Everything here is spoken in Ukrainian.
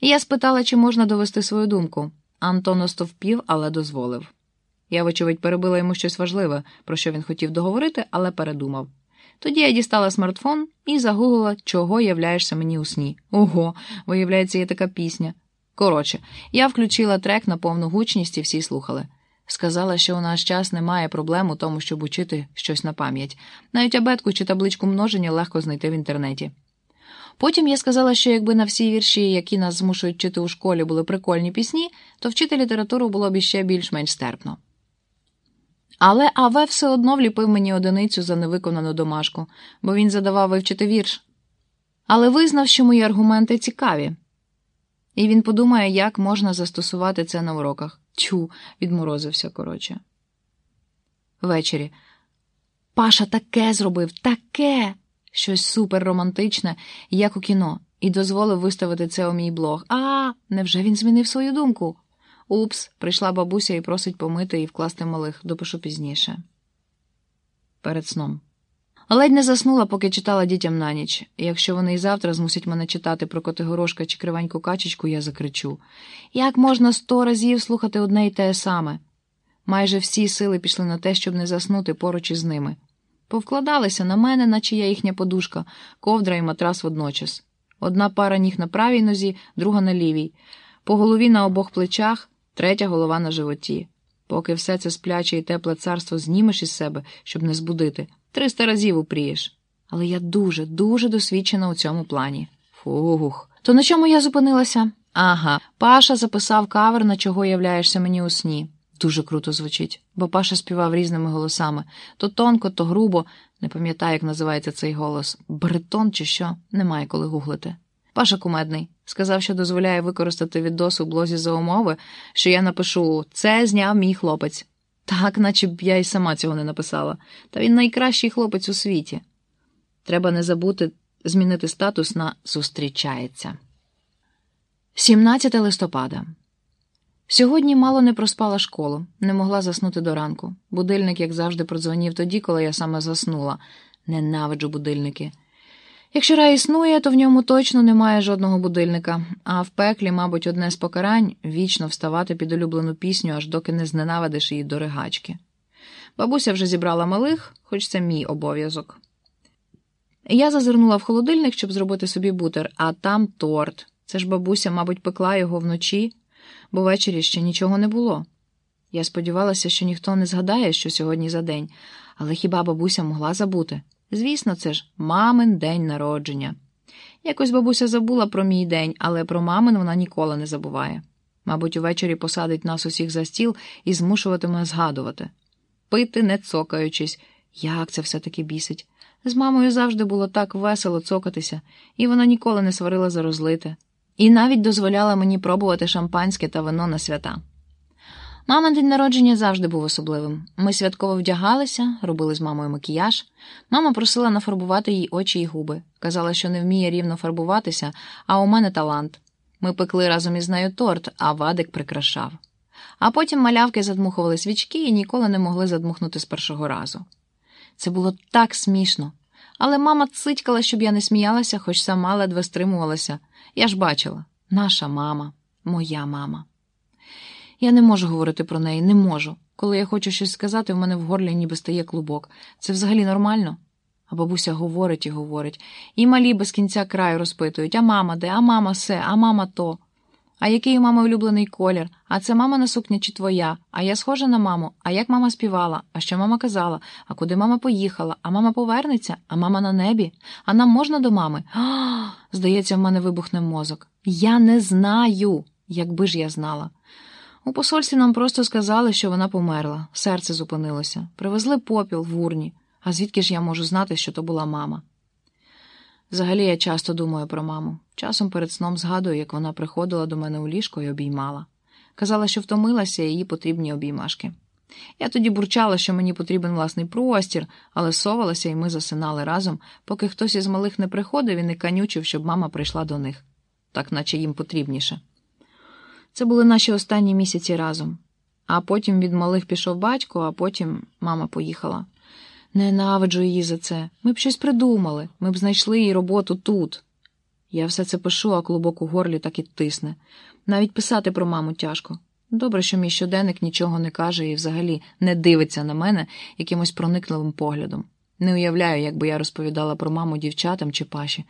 Я спитала, чи можна довести свою думку. Антон остовпів, але дозволив. Я, вочевидь, перебила йому щось важливе, про що він хотів договорити, але передумав. Тоді я дістала смартфон і загуглила, чого являєшся мені у сні. Ого, виявляється, є така пісня. Коротше, я включила трек на повну гучність і всі слухали. Сказала, що у наш час немає проблем у тому, щоб учити щось на пам'ять. Навіть абетку чи табличку множення легко знайти в інтернеті. Потім я сказала, що якби на всі вірші, які нас змушують вчити у школі, були прикольні пісні, то вчити літературу було б іще більш-менш стерпно. Але Аве все одно вліпив мені одиницю за невиконану домашку, бо він задавав вивчити вірш. Але визнав, що мої аргументи цікаві. І він подумає, як можна застосувати це на уроках. Чу, відморозився, коротше. Ввечері. Паша таке зробив, таке! Щось суперромантичне, як у кіно, і дозволив виставити це у мій блог. А, невже він змінив свою думку? Упс, прийшла бабуся і просить помити і вкласти малих, допишу пізніше. Перед сном. Ледь не заснула, поки читала дітям на ніч. Якщо вони і завтра змусять мене читати про Котигорошка чи кривеньку качечку, я закричу. Як можна сто разів слухати одне й те саме? Майже всі сили пішли на те, щоб не заснути поруч із ними. Повкладалися на мене, наче я їхня подушка, ковдра і матрас водночас. Одна пара ніг на правій нозі, друга на лівій, по голові на обох плечах, третя голова на животі. Поки все це спляче і тепле царство знімеш із себе, щоб не збудити, триста разів упрієш. Але я дуже, дуже досвідчена у цьому плані. Фух. То на чому я зупинилася? Ага, Паша записав кавер, на чого являєшся мені у сні. Дуже круто звучить, бо Паша співав різними голосами то тонко, то грубо, не пам'ятаю, як називається цей голос, бретон чи що, немає коли гуглити. Паша кумедний сказав, що дозволяє використати відос у блозі за умови, що я напишу це зняв мій хлопець. Так, наче б я й сама цього не написала, та він найкращий хлопець у світі. Треба не забути змінити статус на зустрічається. 17 листопада. Сьогодні мало не проспала школу, не могла заснути до ранку. Будильник, як завжди, продзвонів тоді, коли я саме заснула. Ненавиджу будильники. Якщо рай існує, то в ньому точно немає жодного будильника, а в пеклі, мабуть, одне з покарань вічно вставати під улюблену пісню, аж доки не зненавидиш її до ригачки. Бабуся вже зібрала малих, хоч це мій обов'язок. Я зазирнула в холодильник, щоб зробити собі бутер, а там торт. Це ж бабуся, мабуть, пекла його вночі бо ввечері ще нічого не було. Я сподівалася, що ніхто не згадає, що сьогодні за день, але хіба бабуся могла забути? Звісно, це ж мамин день народження. Якось бабуся забула про мій день, але про мамин вона ніколи не забуває. Мабуть, увечері посадить нас усіх за стіл і змушуватиме згадувати. Пити, не цокаючись, як це все таки бісить. З мамою завжди було так весело цокатися, і вона ніколи не сварила за розлите і навіть дозволяла мені пробувати шампанське та вино на свята. Мама день народження завжди був особливим. Ми святково вдягалися, робили з мамою макіяж. Мама просила нафарбувати їй очі й губи. Казала, що не вміє рівно фарбуватися, а у мене талант. Ми пекли разом із нею торт, а вадик прикрашав. А потім малявки задмухували свічки і ніколи не могли задмухнути з першого разу. Це було так смішно. Але мама цитькала, щоб я не сміялася, хоч сама ледве стримувалася. Я ж бачила наша мама, моя мама. Я не можу говорити про неї, не можу. Коли я хочу щось сказати, в мене в горлі ніби стає клубок. Це взагалі нормально? А бабуся говорить і говорить, і малі без кінця краю розпитують а мама де, а мама се, а мама то. А який у мами улюблений колір? А це мама на сукня чи твоя? А я схожа на маму, а як мама співала, а що мама казала, а куди мама поїхала, а мама повернеться, а мама на небі, а нам можна до мами? Здається, в мене вибухне мозок. Я не знаю, якби ж я знала. У посольстві нам просто сказали, що вона померла, серце зупинилося, привезли попіл в урні. А звідки ж я можу знати, що то була мама? Взагалі я часто думаю про маму. Часом перед сном згадую, як вона приходила до мене у ліжко і обіймала. Казала, що втомилася і їй потрібні обіймашки. Я тоді бурчала, що мені потрібен власний простір, але совалася, і ми засинали разом, поки хтось із малих не приходив і не канючив, щоб мама прийшла до них, так наче їм потрібніше. Це були наші останні місяці разом. А потім від малих пішов батько, а потім мама поїхала. Ненавиджу її за це. Ми б щось придумали, ми б знайшли їй роботу тут. Я все це пишу, а клубок у горлі так і тисне. Навіть писати про маму тяжко. Добре, що мій щоденник нічого не каже і взагалі не дивиться на мене якимось проникливим поглядом. Не уявляю, як би я розповідала про маму дівчатам чи паші.